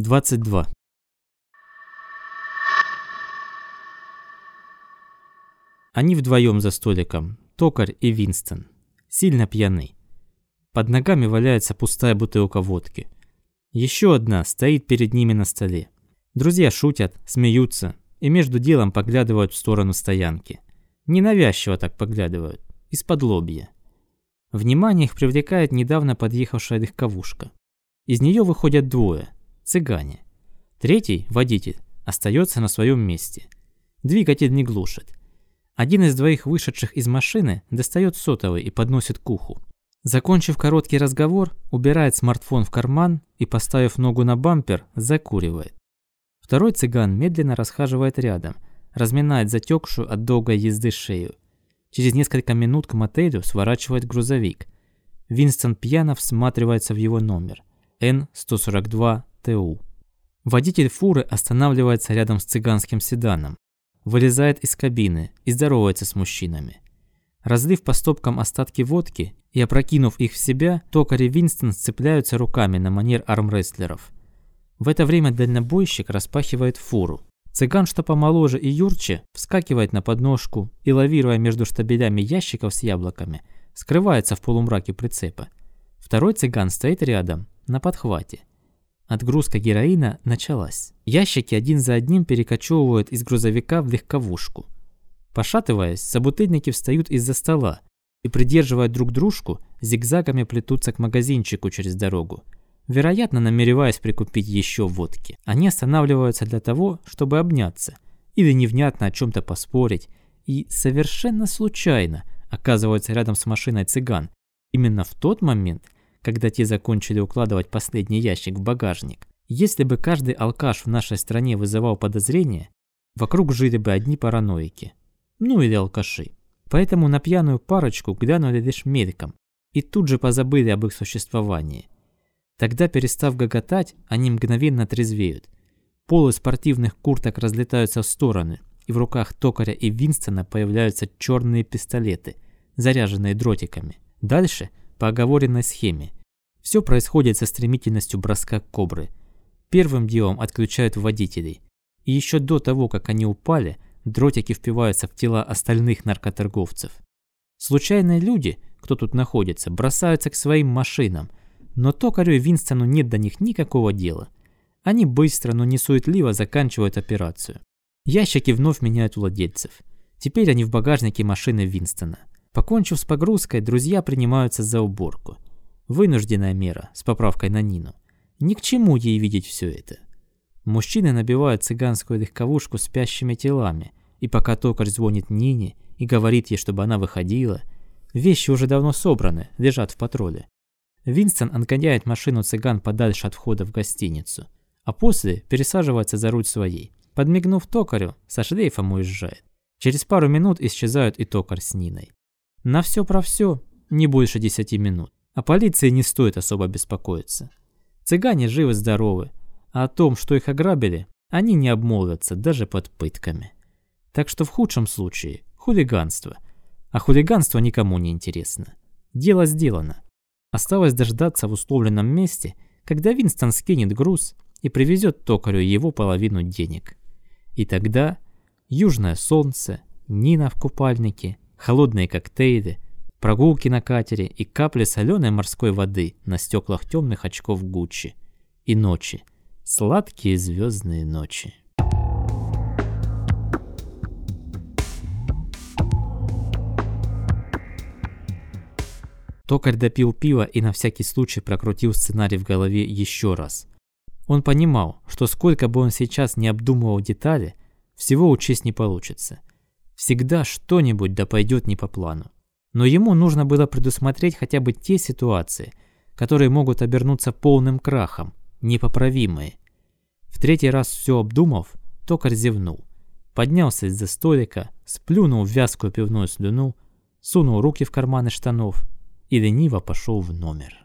22. Они вдвоем за столиком, Токарь и Винстон. Сильно пьяны. Под ногами валяется пустая бутылка водки. Еще одна стоит перед ними на столе. Друзья шутят, смеются и между делом поглядывают в сторону стоянки. Ненавязчиво так поглядывают, из-под лобья. Внимание их привлекает недавно подъехавшая легковушка. Из нее выходят двое – цыгане. Третий, водитель, остается на своем месте. Двигатель не глушит. Один из двоих вышедших из машины достает сотовый и подносит к уху. Закончив короткий разговор, убирает смартфон в карман и, поставив ногу на бампер, закуривает. Второй цыган медленно расхаживает рядом, разминает затекшую от долгой езды шею. Через несколько минут к мотелю сворачивает грузовик. Винстон пьяно всматривается в его номер. Н-142ТУ. Водитель фуры останавливается рядом с цыганским седаном. Вылезает из кабины и здоровается с мужчинами. Разлив по стопкам остатки водки и опрокинув их в себя, токарь и Винстон сцепляются руками на манер армрестлеров – в это время дальнобойщик распахивает фуру. Цыган, что помоложе и юрче, вскакивает на подножку и, лавируя между штабелями ящиков с яблоками, скрывается в полумраке прицепа. Второй цыган стоит рядом, на подхвате. Отгрузка героина началась. Ящики один за одним перекочевывают из грузовика в легковушку. Пошатываясь, собутыльники встают из-за стола и, придерживая друг дружку, зигзагами плетутся к магазинчику через дорогу вероятно, намереваясь прикупить еще водки. Они останавливаются для того, чтобы обняться или невнятно о чем-то поспорить, и совершенно случайно оказываются рядом с машиной цыган, именно в тот момент, когда те закончили укладывать последний ящик в багажник. Если бы каждый алкаш в нашей стране вызывал подозрения, вокруг жили бы одни параноики. Ну или алкаши. Поэтому на пьяную парочку глянули лишь мельком и тут же позабыли об их существовании – Тогда, перестав гоготать, они мгновенно трезвеют. Полы спортивных курток разлетаются в стороны, и в руках Токаря и Винстона появляются черные пистолеты, заряженные дротиками. Дальше, по оговоренной схеме, все происходит со стремительностью броска кобры. Первым делом отключают водителей. И еще до того, как они упали, дротики впиваются в тела остальных наркоторговцев. Случайные люди, кто тут находится, бросаются к своим машинам – но токарю и Винстону нет до них никакого дела. Они быстро, но не суетливо заканчивают операцию. Ящики вновь меняют владельцев. Теперь они в багажнике машины Винстона. Покончив с погрузкой, друзья принимаются за уборку. Вынужденная мера, с поправкой на Нину. Ни к чему ей видеть все это. Мужчины набивают цыганскую легковушку спящими телами, и пока токарь звонит Нине и говорит ей, чтобы она выходила, вещи уже давно собраны, лежат в патруле. Винстон отгоняет машину цыган подальше от входа в гостиницу, а после пересаживается за руль своей. Подмигнув токарю, со шлейфом уезжает. Через пару минут исчезают и токарь с Ниной. На все про все не больше десяти минут. О полиции не стоит особо беспокоиться. Цыгане живы-здоровы, а о том, что их ограбили, они не обмолвятся даже под пытками. Так что в худшем случае хулиганство. А хулиганство никому не интересно. Дело сделано. Осталось дождаться в условленном месте, когда Винстон скинет груз и привезет токарю его половину денег. И тогда южное солнце, Нина в купальнике, холодные коктейли, прогулки на катере и капли соленой морской воды на стеклах темных очков Гуччи. И ночи, сладкие звездные ночи. Токарь допил пиво и на всякий случай прокрутил сценарий в голове еще раз. Он понимал, что сколько бы он сейчас не обдумывал детали, всего учесть не получится. Всегда что-нибудь да пойдет не по плану. Но ему нужно было предусмотреть хотя бы те ситуации, которые могут обернуться полным крахом, непоправимые. В третий раз все обдумав, токарь зевнул. Поднялся из-за столика, сплюнул вязкую пивную слюну, сунул руки в карманы штанов и лениво пошел в номер.